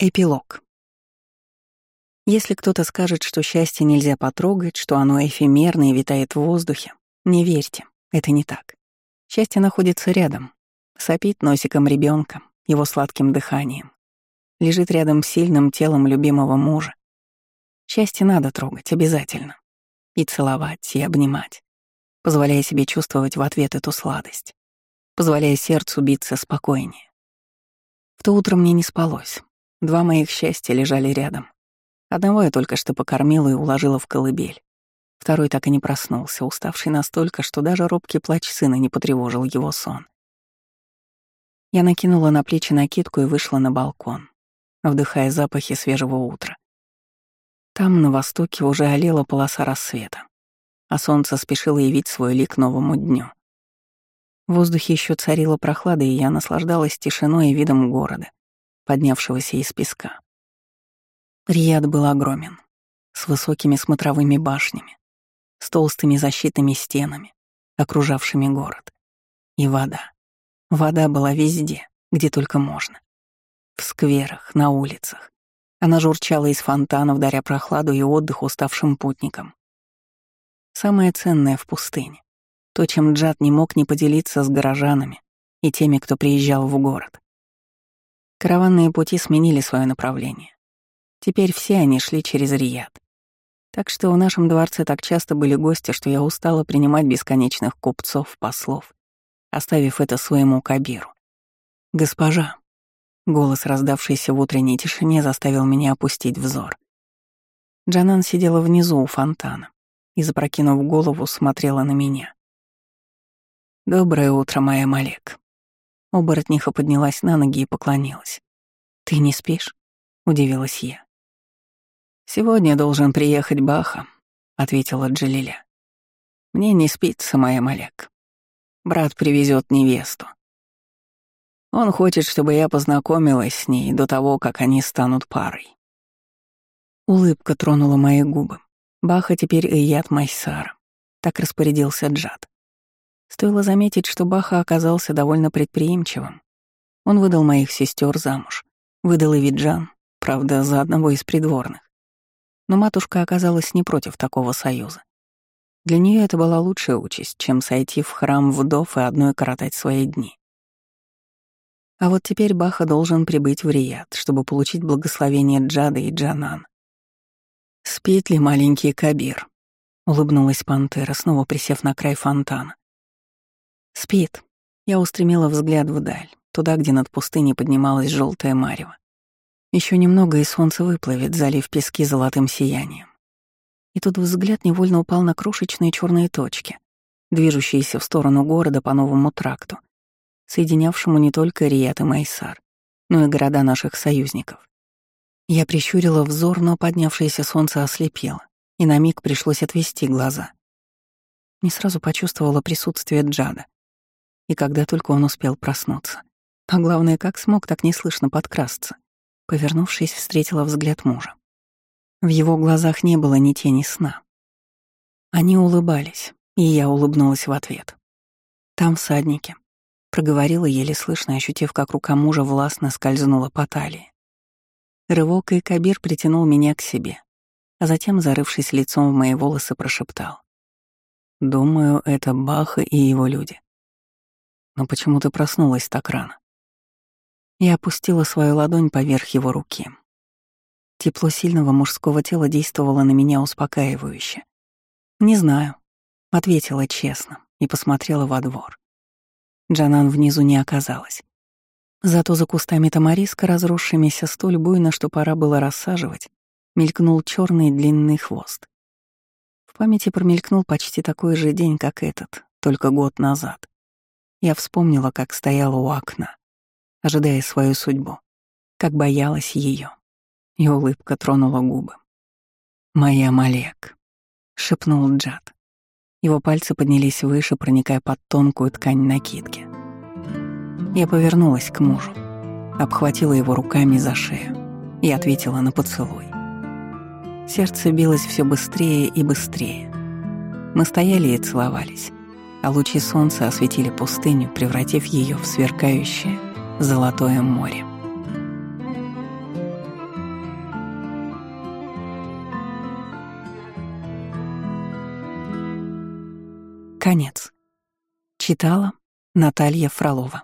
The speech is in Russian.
Эпилог. Если кто-то скажет, что счастье нельзя потрогать, что оно эфемерно и витает в воздухе, не верьте, это не так. Счастье находится рядом, сопит носиком ребенка, его сладким дыханием, лежит рядом с сильным телом любимого мужа. Счастье надо трогать обязательно. И целовать, и обнимать, позволяя себе чувствовать в ответ эту сладость, позволяя сердцу биться спокойнее. В то утро мне не спалось. Два моих счастья лежали рядом. Одного я только что покормила и уложила в колыбель. Второй так и не проснулся, уставший настолько, что даже робкий плач сына не потревожил его сон. Я накинула на плечи накидку и вышла на балкон, вдыхая запахи свежего утра. Там, на востоке, уже олела полоса рассвета, а солнце спешило явить свой лик новому дню. В воздухе еще царила прохлада, и я наслаждалась тишиной и видом города, поднявшегося из песка. Рияд был огромен, с высокими смотровыми башнями, с толстыми защитными стенами, окружавшими город. И вода. Вода была везде, где только можно. В скверах, на улицах. Она журчала из фонтанов, даря прохладу и отдых уставшим путникам. Самое ценное в пустыне. То, чем Джад не мог не поделиться с горожанами и теми, кто приезжал в город. Караванные пути сменили свое направление. Теперь все они шли через Рияд. Так что в нашем дворце так часто были гости, что я устала принимать бесконечных купцов, послов, оставив это своему кабиру. «Госпожа», — голос, раздавшийся в утренней тишине, заставил меня опустить взор. Джанан сидела внизу у фонтана и, запрокинув голову, смотрела на меня. «Доброе утро, моя Малек», Оборотниха поднялась на ноги и поклонилась. «Ты не спишь?» — удивилась я. «Сегодня должен приехать Баха», — ответила Джалиля. «Мне не спится, моя Малек. Брат привезет невесту. Он хочет, чтобы я познакомилась с ней до того, как они станут парой». Улыбка тронула мои губы. Баха теперь и яд Майсара. Так распорядился Джад. Стоило заметить, что Баха оказался довольно предприимчивым. Он выдал моих сестер замуж, выдал и Виджан, правда, за одного из придворных. Но матушка оказалась не против такого союза. Для нее это была лучшая участь, чем сойти в храм вдов и одной коротать свои дни. А вот теперь Баха должен прибыть в Рият, чтобы получить благословение Джада и Джанан. «Спит ли маленький Кабир?» — улыбнулась пантера, снова присев на край фонтана. Спит. Я устремила взгляд вдаль, туда, где над пустыней поднималась желтая марево. Еще немного, и солнце выплывет, залив пески золотым сиянием. И тут взгляд невольно упал на крошечные черные точки, движущиеся в сторону города по новому тракту, соединявшему не только Рият и Майсар, но и города наших союзников. Я прищурила взор, но поднявшееся солнце ослепело, и на миг пришлось отвести глаза. Не сразу почувствовала присутствие Джада — и когда только он успел проснуться. А главное, как смог так неслышно подкрасться. Повернувшись, встретила взгляд мужа. В его глазах не было ни тени сна. Они улыбались, и я улыбнулась в ответ. «Там всадники», — проговорила еле слышно, ощутив, как рука мужа властно скользнула по талии. Рывок и Кабир притянул меня к себе, а затем, зарывшись лицом в мои волосы, прошептал. «Думаю, это Баха и его люди. Но почему ты проснулась так рано? Я опустила свою ладонь поверх его руки. Тепло сильного мужского тела действовало на меня успокаивающе. «Не знаю», — ответила честно и посмотрела во двор. Джанан внизу не оказалась. Зато за кустами тамариска, разросшимися столь буйно, что пора было рассаживать, мелькнул черный длинный хвост. В памяти промелькнул почти такой же день, как этот, только год назад. Я вспомнила, как стояла у окна, ожидая свою судьбу, как боялась ее, и улыбка тронула губы. «Моя Малек», — шепнул Джад. Его пальцы поднялись выше, проникая под тонкую ткань накидки. Я повернулась к мужу, обхватила его руками за шею и ответила на поцелуй. Сердце билось все быстрее и быстрее. Мы стояли и целовались а лучи солнца осветили пустыню, превратив ее в сверкающее золотое море. Конец. Читала Наталья Фролова.